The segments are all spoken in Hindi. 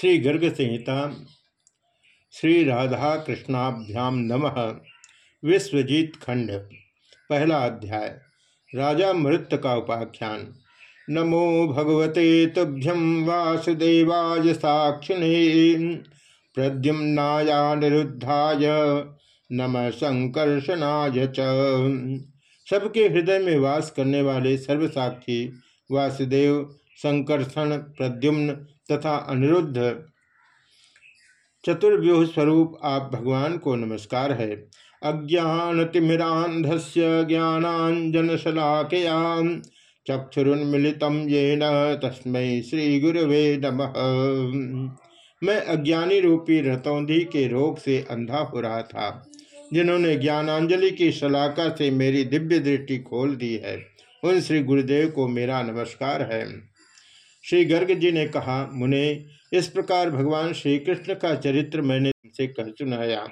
श्री गर्ग संहिता श्री राधा कृष्णाभ्याम नमः। विश्वजीत खंड, पहला अध्याय। राजा मृत का उपाख्यान। नमो भगवते तुभ्यं वासुदेवाय साक्षिणे। प्रद्युम्नायानिरुद्धाय नम संकर्षणाय च। सबके हृदय में वास करने वाले सर्वसाक्षी वासुदेव संकर्षण, प्रद्युम्न तथा अनिरुद्ध। चतुर्व्यूह स्वरूप आप भगवान को नमस्कार है। अज्ञान तिमिरांधस्य ज्ञानांजन शलाकया चक्षुरुन्मिलित ये न तस्मै श्री गुरवे नमः। मैं अज्ञानी रूपी रतौंधी के रोग से अंधा हो रहा था, जिन्होंने ज्ञानांजलि की शलाका से मेरी दिव्य दृष्टि खोल दी है। उन श्री गुरुदेव को मेरा नमस्कार है। श्री गर्ग जी ने कहा, मुने, इस प्रकार भगवान श्री कृष्ण का चरित्र मैंने तुमसे कह सुनाया।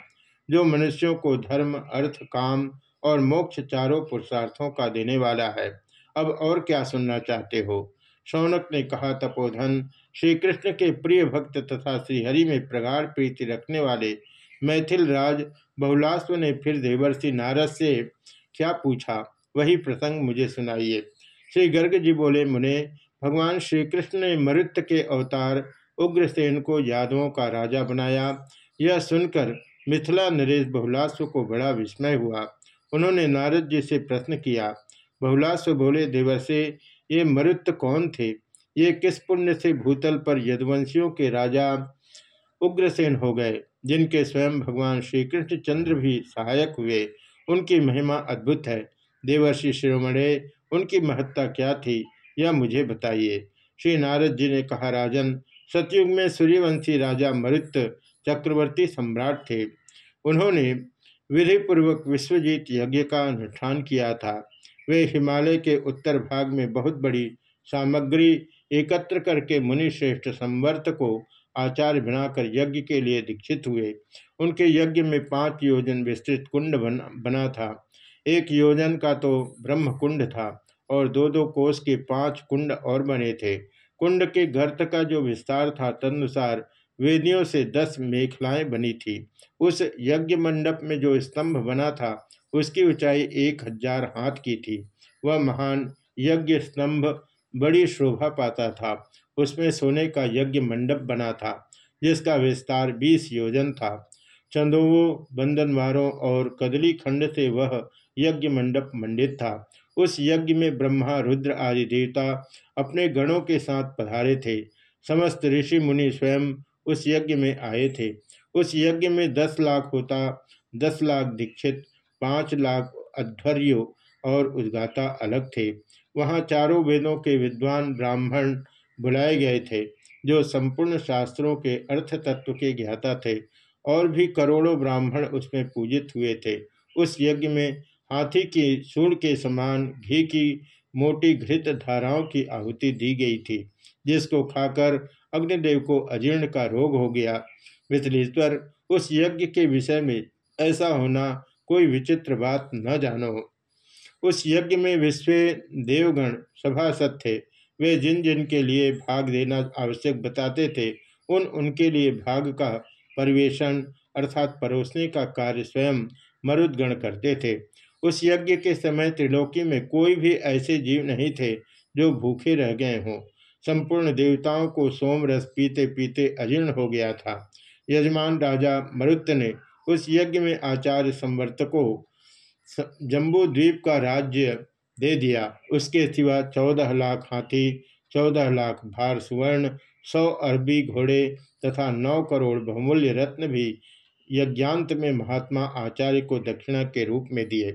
जो मनुष्यों को धर्म, अर्थ, काम और मोक्ष चारों पुरुषार्थों का देने वाला है, अब और क्या सुनना चाहते हो? शौनक ने कहा, तपोधन श्री कृष्ण के प्रिय भक्त तथा श्रीहरि में प्रगाढ़ प्रीति रखने वाले मैथिल राज बहुलास्व ने फिर देवर्षि नारद से क्या पूछा? वही प्रसंग मुझे सुनाइए। श्री गर्ग जी बोले, मुने भगवान श्री कृष्ण ने मरुत के अवतार उग्रसेन को यादवों का राजा बनाया। यह सुनकर मिथिला नरेश बहुलास्व को बड़ा विस्मय हुआ। उन्होंने नारद जी से प्रश्न किया बहुलास्व बोले से ये मरुत कौन थे? ये किस पुण्य से भूतल पर यदवंशियों के राजा उग्रसेन हो गए, जिनके स्वयं भगवान श्री कृष्ण चंद्र भी सहायक हुए? उनकी महिमा अद्भुत है। देवर्षि शिरोमणे, उनकी महत्ता क्या थी? यह मुझे बताइए। श्री नारद जी ने कहा, राजन, सतयुग में सूर्यवंशी राजा मरुत चक्रवर्ती सम्राट थे। उन्होंने विधिपूर्वक विश्वजीत यज्ञ का अनुष्ठान किया था। वे हिमालय के उत्तर भाग में बहुत बड़ी सामग्री एकत्र करके मुनिश्रेष्ठ संवर्त को आचार्य बनाकर यज्ञ के लिए दीक्षित हुए। उनके यज्ञ में पाँच योजन विस्तृत कुंड बना था। एक योजन का तो ब्रह्म कुंड था। और दो दो कोष के पाँच कुंड और बने थे। कुंड के गर्त का जो विस्तार था तदनुसार वेदियों से दस मेखलाएँ बनी थी। उस यज्ञ मंडप में जो स्तंभ बना था, उसकी ऊंचाई एक हज़ार हाथ की थी। वह महान यज्ञ स्तंभ बड़ी शोभा पाता था। उसमें सोने का यज्ञ मंडप बना था, जिसका विस्तार बीस योजन था। चंदोवों, बंधनवारों और कदली खंड से वह यज्ञ मंडप मंडित था। उस यज्ञ में ब्रह्मा, रुद्र आदि देवता अपने गणों के साथ पधारे थे। समस्त ऋषि मुनि स्वयं उस यज्ञ में आए थे। उस यज्ञ में दस लाख होता, दस लाख दीक्षित, पाँच लाख अध्वर्यो और उद्गाता अलग थे। वहाँ चारों वेदों के विद्वान ब्राह्मण बुलाए गए थे, जो संपूर्ण शास्त्रों के अर्थ तत्व के ज्ञाता थे और भी करोड़ों ब्राह्मण उसमें पूजित हुए थे। उस यज्ञ में हाथी की सूढ़ के समान घी की मोटी घृत धाराओं की आहुति दी गई थी, जिसको खाकर अग्निदेव को अजीर्ण का रोग हो गया। मिथिलेश्वर उस यज्ञ के विषय में ऐसा होना कोई विचित्र बात न जानो। उस यज्ञ में विश्व देवगण सभासद थे। वे जिन जिन के लिए भाग देना आवश्यक बताते थे, उन उनके लिए भाग का परिवेशन अर्थात परोसने का कार्य स्वयं मरुदगण करते थे। उस यज्ञ के समय त्रिलोकी में कोई भी ऐसे जीव नहीं थे जो भूखे रह गए हों। संपूर्ण देवताओं को सोम रस पीते पीते अजीर्ण हो गया था। यजमान राजा मरुत ने उस यज्ञ में आचार्य संवर्तकों जम्बू द्वीप का राज्य दे दिया। उसके सिवा चौदह लाख हाथी, चौदह लाख भार सुवर्ण, सौ अरबी घोड़े तथा नौ करोड़ बहुमूल्य रत्न भी यज्ञांत में महात्मा आचार्य को दक्षिणा के रूप में दिए।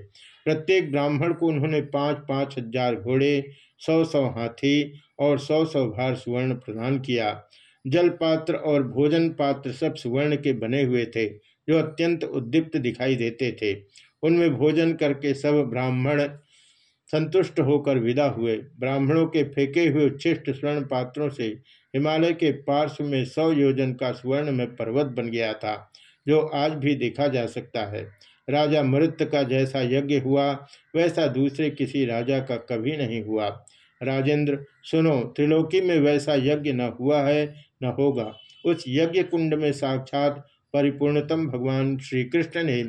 प्रत्येक ब्राह्मण को उन्होंने पाँच पाँच हज़ार घोड़े, सौ सौ हाथी और सौ सौ भार सुवर्ण प्रदान किया। जल पात्र और भोजन पात्र सब सुवर्ण के बने हुए थे, जो अत्यंत उद्दीप्त दिखाई देते थे। उनमें भोजन करके सब ब्राह्मण संतुष्ट होकर विदा हुए। ब्राह्मणों के फेंके हुए उच्छिष्ट स्वर्ण पात्रों से हिमालय के पार्श्व में सौ योजन का स्वर्ण में पर्वत बन गया था। जो आज भी देखा जा सकता है। राजा मृत का जैसा यज्ञ हुआ, वैसा दूसरे किसी राजा का कभी नहीं हुआ। राजेंद्र, सुनो, त्रिलोकी में वैसा यज्ञ न हुआ है, न होगा। उस यज्ञ कुंड में साक्षात परिपूर्णतम भगवान श्री कृष्ण ने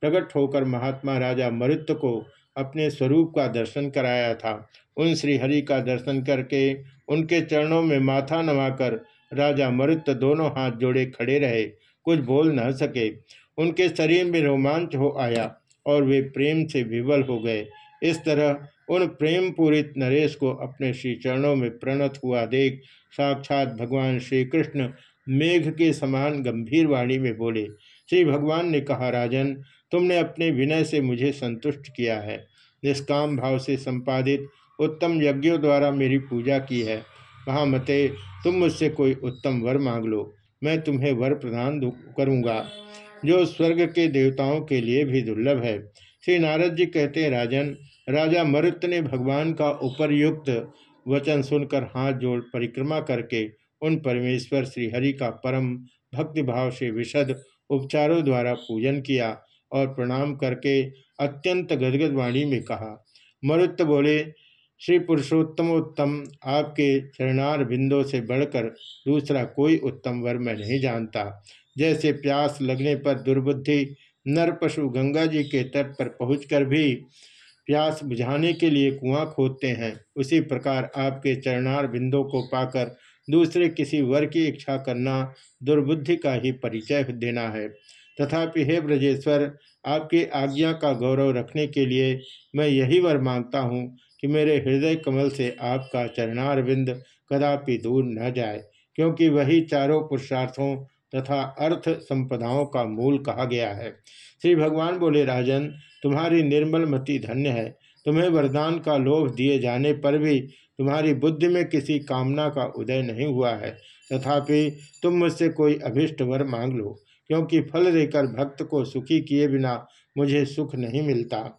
प्रकट होकर महात्मा राजा मरुत्य को अपने स्वरूप का दर्शन कराया था। उन श्रीहरि का दर्शन करके उनके चरणों में माथा नवाकर राजा मरुत्य दोनों हाथ जोड़े खड़े रहे। कुछ बोल न सके। उनके शरीर में रोमांच हो आया और वे प्रेम से विवल हो गए। इस तरह उन प्रेम पूरित नरेश को अपने श्री चरणों में प्रणत हुआ देख साक्षात भगवान श्री कृष्ण मेघ के समान गंभीर वाणी में बोले, श्री भगवान ने कहा, राजन, तुमने अपने विनय से मुझे संतुष्ट किया है। निष्काम भाव से संपादित उत्तम यज्ञों द्वारा मेरी पूजा की है। महामते, तुम मुझसे कोई उत्तम वर मांग लो। मैं तुम्हें वर प्रदान करूँगा, जो स्वर्ग के देवताओं के लिए भी दुर्लभ है। श्री नारद जी कहते हैं, राजन, राजा मरुत ने भगवान का उपरयुक्त वचन सुनकर हाथ जोड़ परिक्रमा करके उन परमेश्वर श्रीहरि का परम भक्तिभाव से विशद उपचारों द्वारा पूजन किया और प्रणाम करके अत्यंत गदगद वाणी में कहा। मरुत बोले श्री पुरुषोत्तमोत्तम आपके चरणार बिंदों से बढ़कर दूसरा कोई उत्तम वर मैं नहीं जानता। जैसे प्यास लगने पर दुर्बुद्धि, नर पशु गंगा जी के तट पर पहुंचकर भी प्यास बुझाने के लिए कुआँ खोदते हैं, उसी प्रकार आपके चरणार बिंदों को पाकर दूसरे किसी वर की इच्छा करना दुर्बुद्धि का ही परिचय देना है। तथापि हे ब्रजेश्वर, आपकी आज्ञा का गौरव रखने के लिए मैं यही वर माँगता हूँ कि मेरे हृदय कमल से आपका चरणारविंद कदापि दूर न जाए, क्योंकि वही चारों पुरुषार्थों तथा अर्थ संपदाओं का मूल कहा गया है। श्री भगवान बोले, राजन, तुम्हारी निर्मल मति धन्य है। तुम्हें वरदान का लोभ दिए जाने पर भी तुम्हारी बुद्धि में किसी कामना का उदय नहीं हुआ है। तथापि तुम मुझसे कोई अभिष्ट वर मांग लो, क्योंकि फल देकर भक्त को सुखी किए बिना मुझे सुख नहीं मिलता।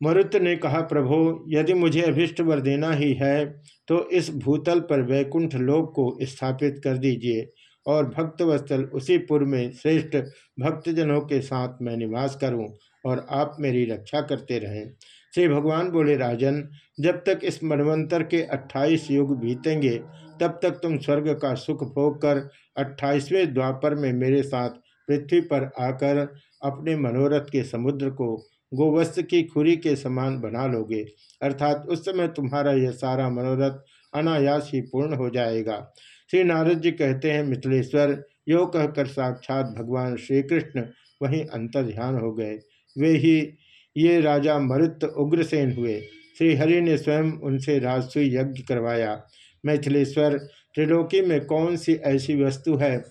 मरुत ने कहा, प्रभो, यदि मुझे अभिष्ट वर देना ही है तो इस भूतल पर वैकुंठ लोक को स्थापित कर दीजिए और भक्तवत्सल उसी पुर में श्रेष्ठ भक्तजनों के साथ मैं निवास करूँ और आप मेरी रक्षा करते रहें। श्री भगवान बोले, राजन, जब तक इस मनवंतर के अट्ठाईस युग बीतेंगे, तब तक तुम स्वर्ग का सुख भोग कर अट्ठाईसवें द्वापर में मेरे साथ पृथ्वी पर आकर अपने मनोरथ के समुद्र को गोवस्त की खुरी के समान बना लोगे। अर्थात उस समय तुम्हारा यह सारा मनोरथ अनायास ही पूर्ण हो जाएगा। श्री नारद जी कहते हैं, मिथिलेश्वर, यो कहकर साक्षात भगवान श्री कृष्ण वहीं अंतर ध्यान हो गए। वे ही ये राजा मरुत उग्रसेन हुए। श्रीहरि ने स्वयं उनसे राजसु यज्ञ करवाया। मैथिलेश्वर, त्रिलोकी में कौन सी ऐसी वस्तु है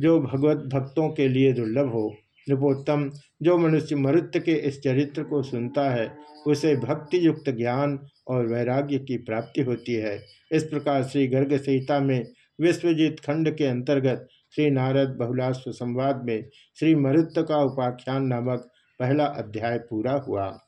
जो भगवत भक्तों के लिए दुर्लभ हो? नृपोत्तम जो मनुष्य मरुत्य के इस चरित्र को सुनता है, उसे भक्ति युक्त ज्ञान और वैराग्य की प्राप्ति होती है। इस प्रकार श्री गर्ग संहिता में विश्वजीत खंड के अंतर्गत श्री नारद बहुलाश्व संवाद में श्री मरुत्य का उपाख्यान नामक पहला अध्याय पूरा हुआ।